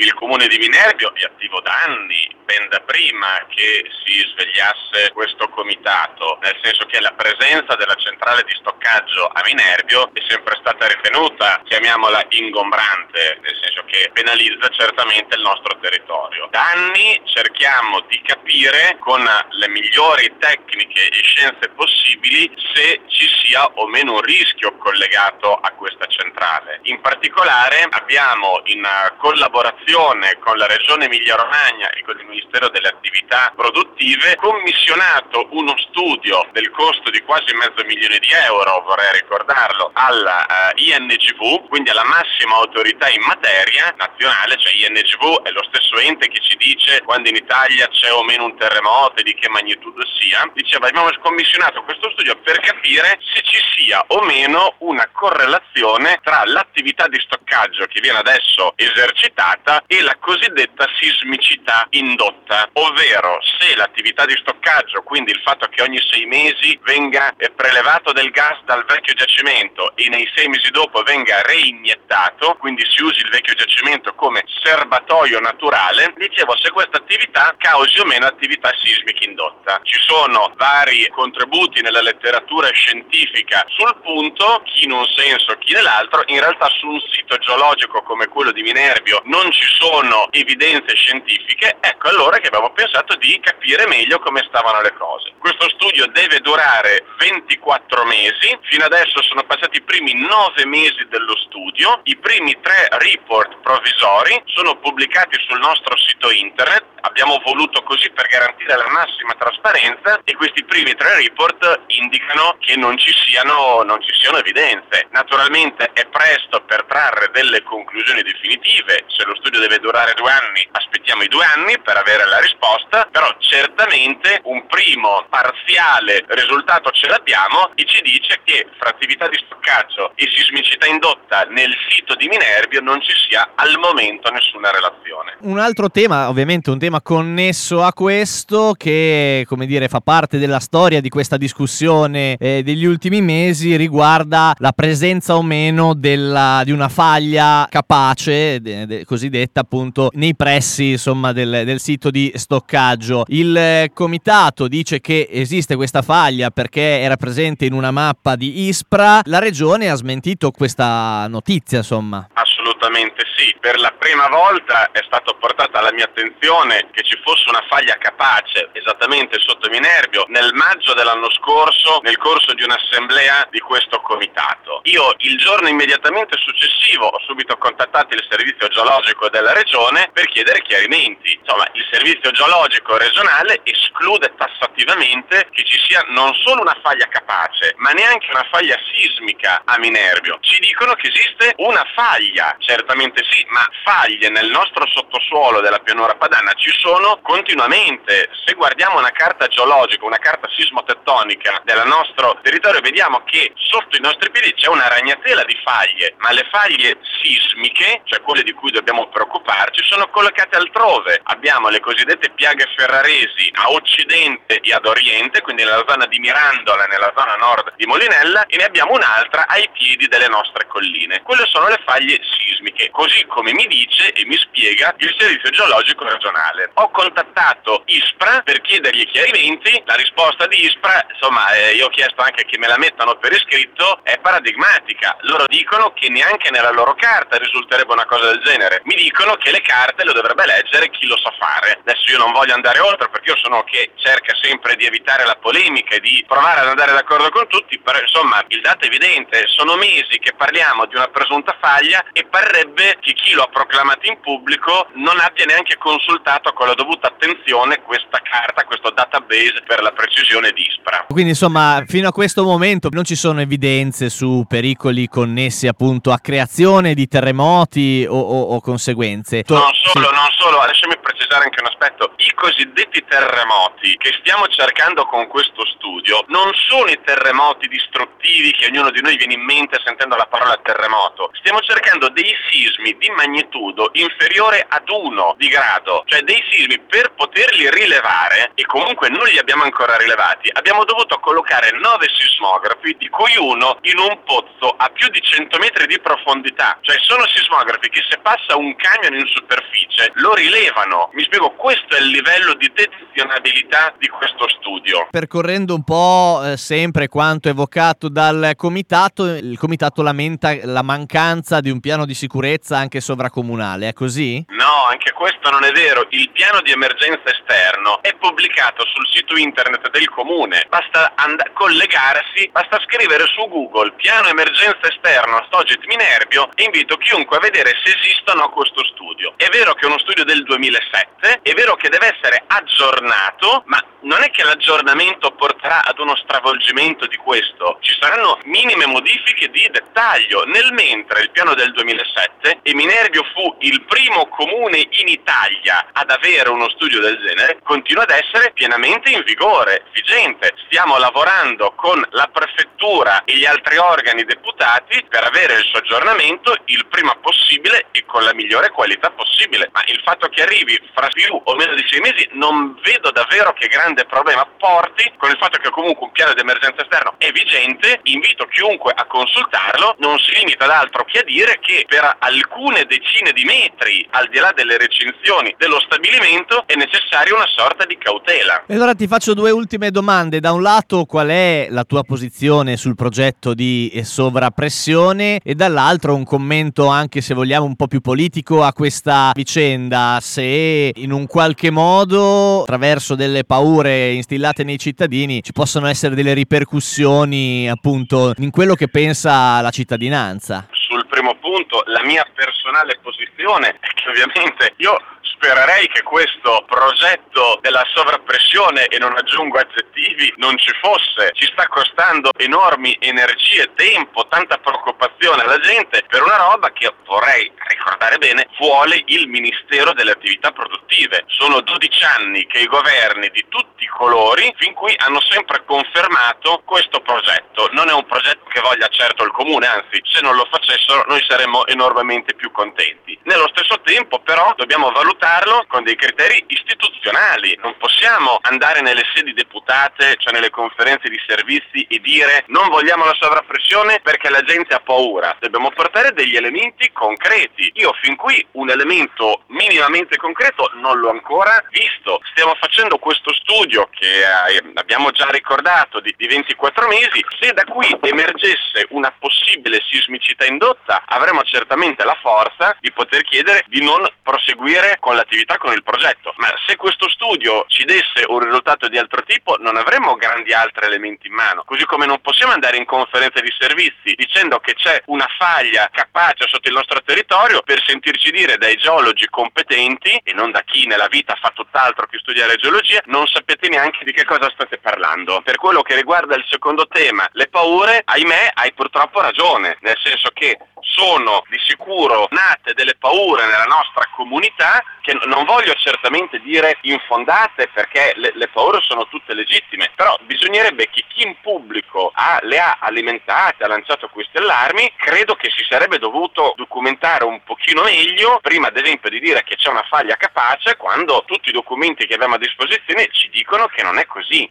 Il comune di Minerbio è attivo da anni, ben da prima che si svegliasse questo comitato, nel senso che la presenza della centrale di stoccaggio a Minerbio è sempre stata ritenuta, chiamiamola ingombrante, nel senso che penalizza certamente il nostro territorio. Da anni cerchiamo di capire con le migliori tecniche e scienze possibili se ci sia o meno un rischio collegato a questa centrale. In particolare abbiamo in collaborazione con la Regione Emilia-Romagna e con il Ministero delle Attività Produttive commissionato uno studio del costo di quasi mezzo milione di euro, vorrei ricordarlo, alla eh, INGV, quindi alla massima autorità in materia nazionale, cioè INGV è lo stesso ente che ci dice quando in Italia c'è o meno un terremoto e di che magnitudo sia, diceva abbiamo commissionato questo studio per capire se ci sia o meno una correlazione tra l'attività di stoccaggio che viene adesso esercitata e la cosiddetta sismicità indotta, ovvero se l'attività di stoccaggio, quindi il fatto che ogni sei mesi venga prelevato del gas dal vecchio giacimento e nei sei mesi dopo venga reiniettato, quindi si usi il vecchio giacimento come serbatoio naturale, dicevo se questa attività causi o meno attività sismica indotta. Ci sono vari contributi nella letteratura scientifica sul punto, chi in un senso, chi nell'altro, in realtà su un sito geologico come quello di Minerbio non ci sono evidenze scientifiche, ecco allora che abbiamo pensato di capire meglio come stavano le cose. Questo studio deve durare 24 mesi, fino adesso sono passati i primi 9 mesi dello studio, i primi tre report provvisori sono pubblicati sul nostro sito internet, abbiamo voluto così per garantire la massima trasparenza e questi primi tre report indicano che non ci siano, non ci siano evidenze. Naturalmente è presto per trarre delle conclusioni definitive, se lo studio deve durare due anni aspettiamo i due anni per avere la risposta, però certamente un primo parziale risultato ce l'abbiamo e ci dice che fra attività di stoccaggio e sismicità indotta nel sito di Minerbio non ci sia al momento nessuna relazione. Un altro tema, ovviamente un tema connesso a questo, che come dire fa parte della storia di questa discussione eh, degli ultimi mesi, riguarda la presenza o meno della, di una faglia capace, de, de, cosiddetta appunto, nei pressi insomma, del, del sito di stoccaggio. Il eh, comitato dice che esiste questa faglia perché era presente in una mappa di ISPRA, la regione ha smentito questa notizia insomma. Assolutamente sì, per la prima volta è stato portata alla mia attenzione che ci fosse una faglia capace esattamente sotto Minerbio nel maggio dell'anno scorso nel corso di un'assemblea di questo comitato. Io il giorno immediatamente successivo ho subito contattato il servizio geologico della regione per chiedere chiarimenti. Insomma, il servizio geologico regionale esclude tassativamente che ci sia non solo una faglia capace, ma neanche una faglia sismica a Minerbio. Ci dicono che esiste una faglia, certamente sì, ma faglie nel nostro sottosuolo della pianura padana ci sono continuamente. Se guardiamo una carta geologica, una carta sismotettonica del nostro territorio, vediamo che sotto i nostri piedi c'è una ragnatela di faglie, ma le faglie sismiche, cioè quelle di cui dobbiamo preoccuparci, sono collocate altrove. Abbiamo le cosiddette piaghe ferraresi a occidente e ad oriente, quindi nella zona di Mirandola, nella zona nord di Molinella, e ne abbiamo un'altra ai piedi delle nostre colline. Quelle sono le faglie sismiche, così come mi dice e mi spiega il servizio geologico regionale. Ho contattato ISPRA per chiedergli chiarimenti, la risposta di ISPRA, insomma, eh, io ho chiesto anche che me la mettano per iscritto, è paradigmatica. Loro dicono che neanche nella loro carta risulterebbe una cosa del genere. Mi dicono che le carte le dovrebbe leggere chi lo sa fare. Adesso io non voglio andare oltre perché io sono che cerca sempre di evitare la polemica e di provare ad andare d'accordo con tutti, però insomma il dato è evidente, sono mesi che parliamo di una presunta faglia e parrebbe che chi lo ha proclamato in pubblico non abbia neanche consultato con la dovuta attenzione questa carta, questo database per la precisione di ISPRA. Quindi insomma fino a questo momento non ci sono evidenze su pericoli connessi appunto a creazione di terremoti o, o, o conseguenze. Non solo, non solo, lasciami precisare anche un aspetto, i cosiddetti terremoti che stiamo cercando con questo studio non sono i terremoti distruttivi che ognuno di noi viene in mente sentendo la parola terremoto, stiamo cercando dei sismi di magnitudo inferiore ad 1 di grado, cioè dei sismi per poterli rilevare, e comunque non li abbiamo ancora rilevati, abbiamo dovuto collocare 9 sismografi, di cui uno in un pozzo a più di 100 metri di profondità, cioè sono sismografi che se passa un camion in superficie lo rilevano. Mi spiego, questo è il livello di detezionabilità di questo studio. Percorrendo un po' eh, sempre quanto evocato dal comitato, il comitato lamenta la mancanza di un piano di sicurezza anche sovracomunale, è così? No, anche questo non è vero. Il piano di emergenza esterno è pubblicato sul sito internet del comune. Basta and- collegarsi, basta scrivere su Google piano emergenza esterno Stogit Minerbio e invito chiunque a vedere se esiste o no questo studio. È vero che è uno studio del 2007, è vero che deve essere aggiornato, ma non è che l'aggiornamento porterà ad uno stravolgimento di questo, ci saranno minime modifiche di dettaglio, nel mentre il piano del 2007 e Minerbio fu il primo comune in Italia ad avere uno studio del genere, continua ad essere pienamente in vigore, vigente. Stiamo lavorando con la prefettura e gli altri organi deputati per avere il suo aggiornamento il prima possibile e con la migliore qualità possibile. Ma il fatto che arrivi fra più o meno di sei mesi non vedo davvero che grande problema porti con il fatto che comunque un piano di emergenza esterno è vigente, invito chiunque a consultarlo, non si limita ad altro che a dire che per alcune decine di metri al di là delle recinzioni dello stabilimento è necessaria una sorta di cautela. E allora ti faccio due ultime domande. Da un lato qual è la tua posizione sul progetto di sovrappressione e dall'altro un commento anche se vogliamo un po' più politico a questa vicenda, se in un qualche modo attraverso delle paure instillate nei cittadini ci possono essere delle ripercussioni appunto in quello che pensa la cittadinanza. Sul primo punto la mia personale posizione è che ovviamente io spererei che questo progetto della sovrappressione, e non aggiungo aggettivi, non ci fosse. Ci sta costando enormi energie, tempo, tanta preoccupazione alla gente per una roba che vorrei ricordare bene, vuole il Ministero delle Attività Produttive. Sono 12 anni che i governi di tutti i colori fin qui hanno sempre confermato questo progetto. Non è un progetto che voglia certo il comune, anzi se non lo facessero noi saremmo enormemente più contenti. Nello stesso tempo però dobbiamo valutare farlo con dei criteri istituzionali. Non possiamo andare nelle sedi deputate, cioè nelle conferenze di servizi e dire non vogliamo la sovrappressione perché la gente ha paura. Dobbiamo portare degli elementi concreti. Io fin qui un elemento minimamente concreto non l'ho ancora visto. Stiamo facendo questo studio che eh, abbiamo già ricordato di, di 24 mesi. Se da qui emergesse una possibile sismicità indotta, avremo certamente la forza di poter chiedere di non proseguire con l'attività, con il progetto. Ma se questo studio ci desse un risultato di altro tipo, non avremmo grandi altri elementi in mano. Così come non possiamo andare in conferenza di servizi dicendo che c'è una faglia capace sotto il nostro territorio per sentirci dire dai geologi competenti e non da chi nella vita fa tutt'altro che studiare geologia, non sapete neanche di che cosa state parlando. Per quello che riguarda il secondo tema, le paure, ahimè, hai purtroppo ragione, nel senso che sono di sicuro nate delle paure nella nostra comunità che non voglio certamente dire infondate perché le, le, paure sono tutte legittime, però bisognerebbe che chi in pubblico ha, le ha alimentate, ha lanciato questi allarmi, credo che si sarebbe dovuto documentare un pochino meglio prima ad esempio di dire che c'è una faglia capace quando tutti i documenti che abbiamo a disposizione ci dicono che non è così.